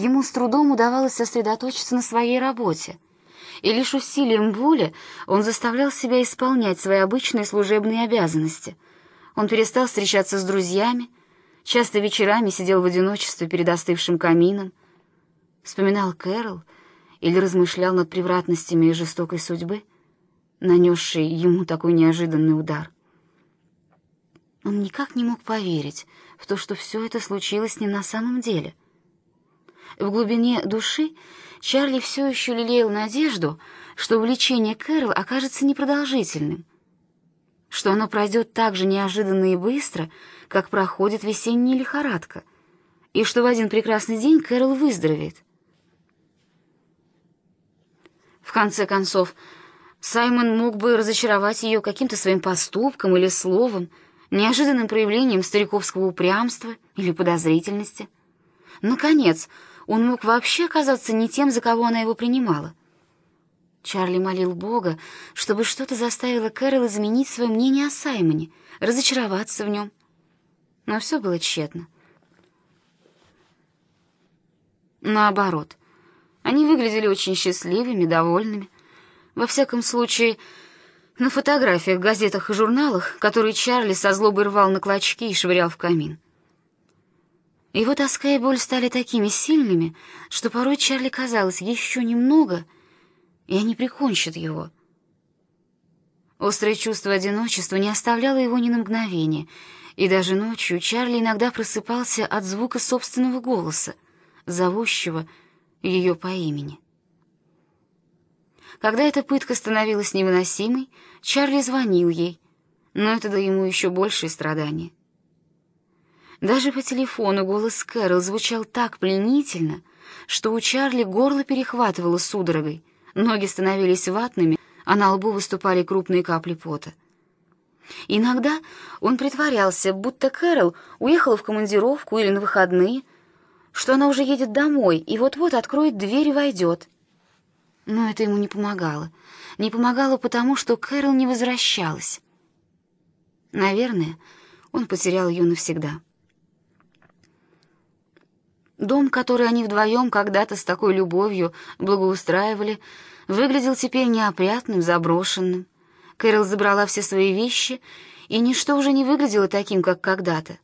ему с трудом удавалось сосредоточиться на своей работе, и лишь усилием воли он заставлял себя исполнять свои обычные служебные обязанности. Он перестал встречаться с друзьями, часто вечерами сидел в одиночестве перед остывшим камином, вспоминал Кэрол или размышлял над превратностями и жестокой судьбы, нанесшей ему такой неожиданный удар. Он никак не мог поверить в то, что все это случилось ним на самом деле. В глубине души Чарли все еще лелеял надежду, что увлечение Кэрол окажется непродолжительным, что оно пройдет так же неожиданно и быстро, как проходит весенняя лихорадка, и что в один прекрасный день Кэрол выздоровеет. В конце концов, Саймон мог бы разочаровать ее каким-то своим поступком или словом, неожиданным проявлением стариковского упрямства или подозрительности. Наконец, он мог вообще оказаться не тем, за кого она его принимала. Чарли молил Бога, чтобы что-то заставило Кэрол изменить свое мнение о Саймоне, разочароваться в нем. Но все было тщетно. Наоборот, они выглядели очень счастливыми, довольными. Во всяком случае, на фотографиях, газетах и журналах, которые Чарли со злобой рвал на клочки и швырял в камин. Его тоска и боль стали такими сильными, что порой Чарли казалось еще немного, и они прикончат его. Острое чувство одиночества не оставляло его ни на мгновение, и даже ночью Чарли иногда просыпался от звука собственного голоса, зовущего ее по имени. Когда эта пытка становилась невыносимой, Чарли звонил ей, но это дало ему еще большее страдание. Даже по телефону голос Кэрол звучал так пленительно, что у Чарли горло перехватывало судорогой, ноги становились ватными, а на лбу выступали крупные капли пота. Иногда он притворялся, будто Кэрол уехала в командировку или на выходные, что она уже едет домой и вот-вот откроет дверь и войдет. Но это ему не помогало. Не помогало потому, что Кэрол не возвращалась. Наверное, он потерял ее навсегда. Дом, который они вдвоем когда-то с такой любовью благоустраивали, выглядел теперь неопрятным, заброшенным. Кэрол забрала все свои вещи, и ничто уже не выглядело таким, как когда-то.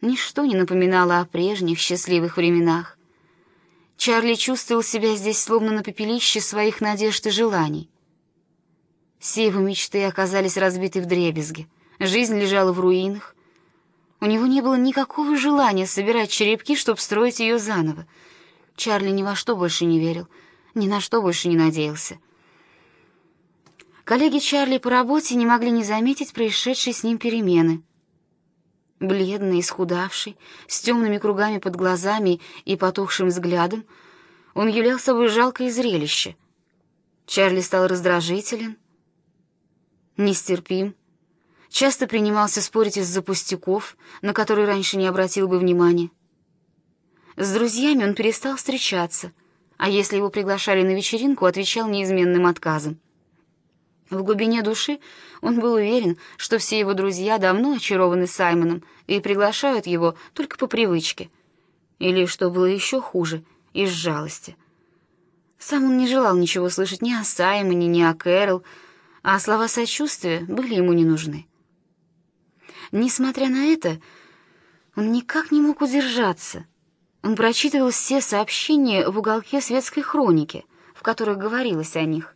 Ничто не напоминало о прежних счастливых временах. Чарли чувствовал себя здесь словно на пепелище своих надежд и желаний. Все его мечты оказались разбиты вдребезги. Жизнь лежала в руинах. У него не было никакого желания собирать черепки, чтобы строить ее заново. Чарли ни во что больше не верил, ни на что больше не надеялся. Коллеги Чарли по работе не могли не заметить происшедшей с ним перемены — Бледный, исхудавший, с темными кругами под глазами и потухшим взглядом, он являл собой жалкое зрелище. Чарли стал раздражителен, нестерпим, часто принимался спорить из-за пустяков, на которые раньше не обратил бы внимания. С друзьями он перестал встречаться, а если его приглашали на вечеринку, отвечал неизменным отказом. В глубине души он был уверен, что все его друзья давно очарованы Саймоном и приглашают его только по привычке. Или, что было еще хуже, из жалости. Сам он не желал ничего слышать ни о Саймоне, ни о Кэрол, а слова сочувствия были ему не нужны. Несмотря на это, он никак не мог удержаться. Он прочитывал все сообщения в уголке светской хроники, в которых говорилось о них —